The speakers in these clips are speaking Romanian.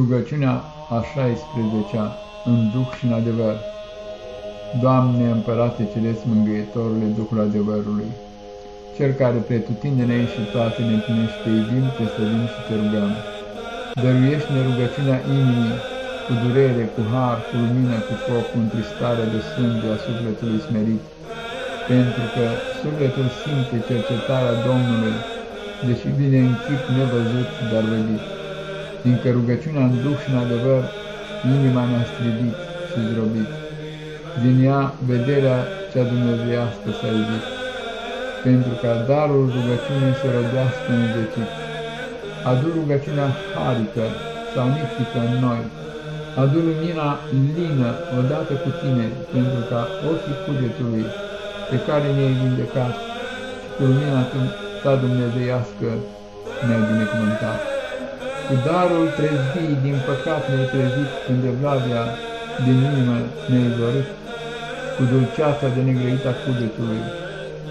Rugăciunea a 16-a, în Duh și în adevăr. Doamne, Împărate Ceresc, Mângâietorule, Duhul adevărului, Cel care pretutindene și toate ne împlinești, te iubim, te slăvim și te rugăm. Dăruiește-ne rugăciunea inimii, cu durere, cu har, cu lumină, cu foc, cu întristare de sânge a sufletului smerit, pentru că sufletul simte cercetarea Domnului, deși vine în chip nevăzut, dar vădit fiindcă rugăciunea în duh și în adevăr inima ne-a stridit și zdrobit. Din ea vederea cea dumnezeiască s-a iubit, pentru ca darul rugăciunii să rodească în vecit. Adu rugăciunea harică sau niftică în noi, adu lumina lină odată cu tine, pentru ca ochii cugetului pe care ne-ai vindecat și cu lumina ta dumnezeiască ne-ai binecuvântat. Cu darul trezvii din păcat ne-ai trezit, când evlavia din inimă ne-ai vărât, cu dulceața de negrăit a cugetului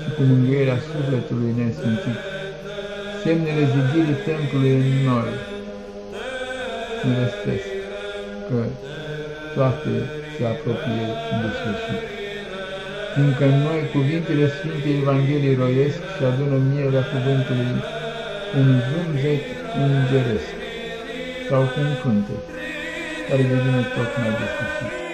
și cu mângâierea sufletului nesfințit. Semnele zidirii templului în noi ne vestesc că toate se apropie de sfârșit. Fiindcă în noi cuvintele Sfintei Evangheliei roiesc și adună mierea cuvântului un zumzet îngeresc sau cu un cântec, care devine tot mai desfășit.